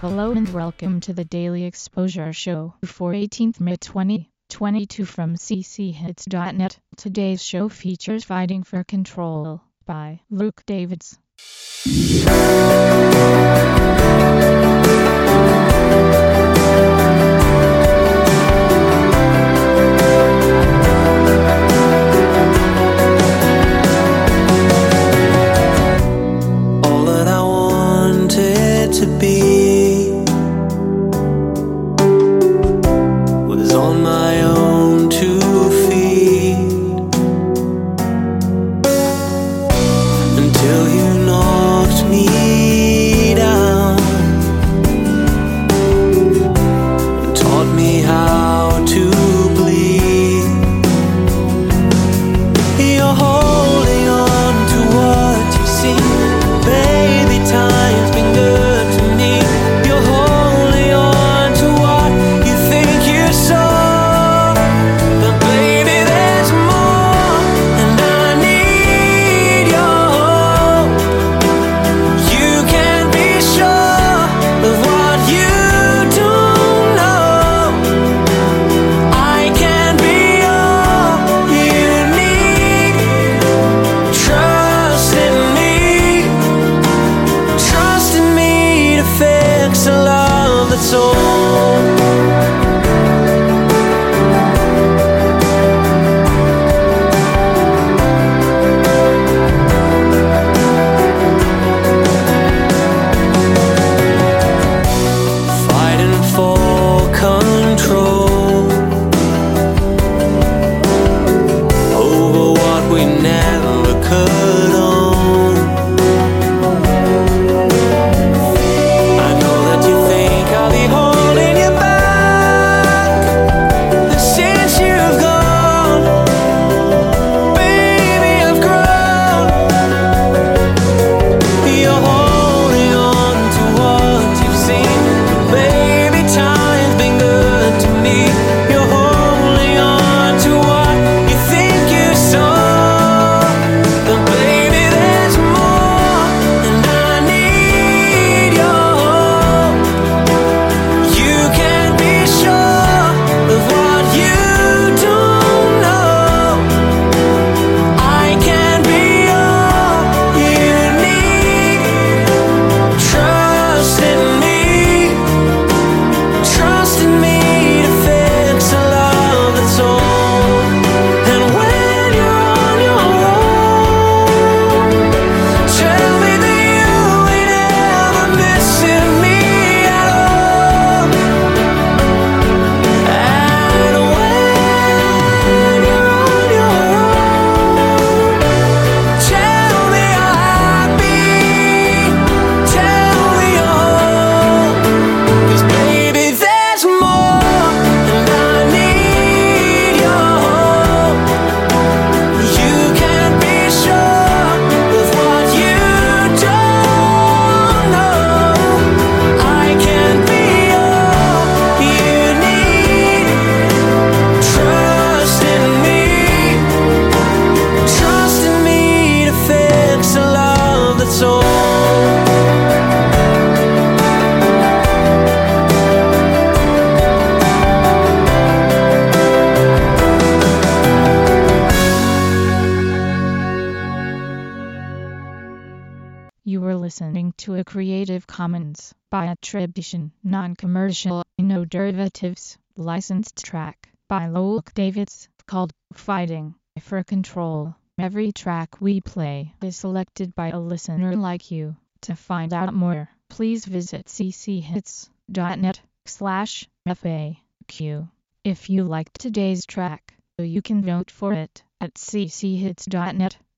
Hello and welcome to the Daily Exposure Show for 18th May 2022 from cchits.net. Today's show features Fighting for Control by Luke Davids. Listening to a Creative Commons by attribution, non-commercial, no derivatives, licensed track by Luke Davids called Fighting for Control. Every track we play is selected by a listener like you. To find out more, please visit cchits.net slash FAQ. If you liked today's track, you can vote for it at cchits.net